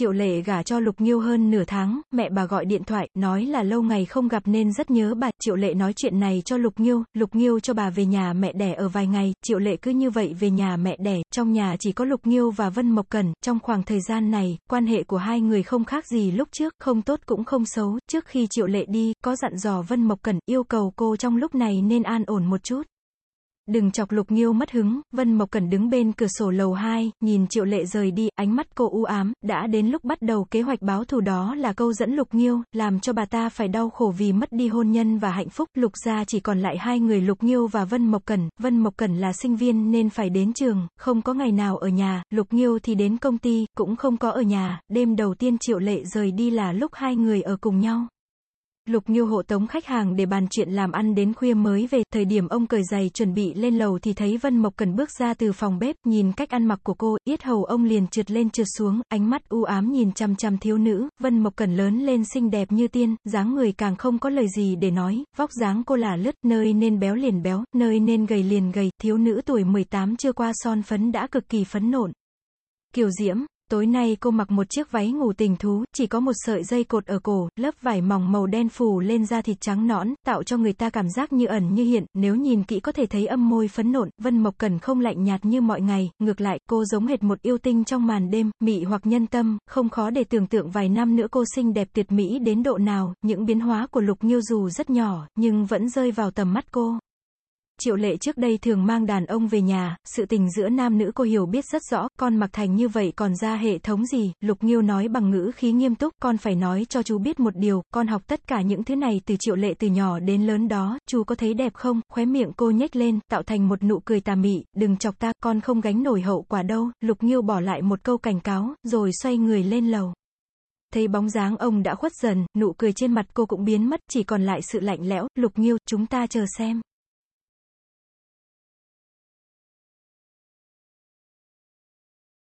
Triệu lệ gả cho Lục Nghiêu hơn nửa tháng, mẹ bà gọi điện thoại, nói là lâu ngày không gặp nên rất nhớ bà. Triệu lệ nói chuyện này cho Lục Nghiêu, Lục Nghiêu cho bà về nhà mẹ đẻ ở vài ngày, Triệu lệ cứ như vậy về nhà mẹ đẻ, trong nhà chỉ có Lục Nghiêu và Vân Mộc Cẩn, trong khoảng thời gian này, quan hệ của hai người không khác gì lúc trước, không tốt cũng không xấu, trước khi Triệu lệ đi, có dặn dò Vân Mộc Cẩn, yêu cầu cô trong lúc này nên an ổn một chút. Đừng chọc Lục Nghiêu mất hứng, Vân Mộc Cẩn đứng bên cửa sổ lầu 2, nhìn Triệu Lệ rời đi, ánh mắt cô u ám, đã đến lúc bắt đầu kế hoạch báo thù đó là câu dẫn Lục Nghiêu, làm cho bà ta phải đau khổ vì mất đi hôn nhân và hạnh phúc, Lục gia chỉ còn lại hai người Lục Nghiêu và Vân Mộc Cẩn, Vân Mộc Cẩn là sinh viên nên phải đến trường, không có ngày nào ở nhà, Lục Nghiêu thì đến công ty, cũng không có ở nhà, đêm đầu tiên Triệu Lệ rời đi là lúc hai người ở cùng nhau. Lục Nghiêu hộ tống khách hàng để bàn chuyện làm ăn đến khuya mới về, thời điểm ông cởi giày chuẩn bị lên lầu thì thấy Vân Mộc Cần bước ra từ phòng bếp, nhìn cách ăn mặc của cô, yết hầu ông liền trượt lên trượt xuống, ánh mắt u ám nhìn chăm chăm thiếu nữ, Vân Mộc Cần lớn lên xinh đẹp như tiên, dáng người càng không có lời gì để nói, vóc dáng cô là lướt, nơi nên béo liền béo, nơi nên gầy liền gầy, thiếu nữ tuổi 18 chưa qua son phấn đã cực kỳ phấn nộn. Kiều Diễm, Tối nay cô mặc một chiếc váy ngủ tình thú, chỉ có một sợi dây cột ở cổ, lớp vải mỏng màu đen phủ lên da thịt trắng nõn, tạo cho người ta cảm giác như ẩn như hiện, nếu nhìn kỹ có thể thấy âm môi phấn nộn, Vân Mộc Cần không lạnh nhạt như mọi ngày, ngược lại, cô giống hệt một yêu tinh trong màn đêm, mị hoặc nhân tâm, không khó để tưởng tượng vài năm nữa cô xinh đẹp tuyệt mỹ đến độ nào, những biến hóa của Lục Nghiêu dù rất nhỏ, nhưng vẫn rơi vào tầm mắt cô. Triệu lệ trước đây thường mang đàn ông về nhà, sự tình giữa nam nữ cô hiểu biết rất rõ, con mặc thành như vậy còn ra hệ thống gì, Lục Nghiêu nói bằng ngữ khí nghiêm túc, con phải nói cho chú biết một điều, con học tất cả những thứ này từ triệu lệ từ nhỏ đến lớn đó, chú có thấy đẹp không, khóe miệng cô nhếch lên, tạo thành một nụ cười tà mị, đừng chọc ta, con không gánh nổi hậu quả đâu, Lục Nghiêu bỏ lại một câu cảnh cáo, rồi xoay người lên lầu. Thấy bóng dáng ông đã khuất dần, nụ cười trên mặt cô cũng biến mất, chỉ còn lại sự lạnh lẽo, lục nghiêu, chúng ta chờ xem.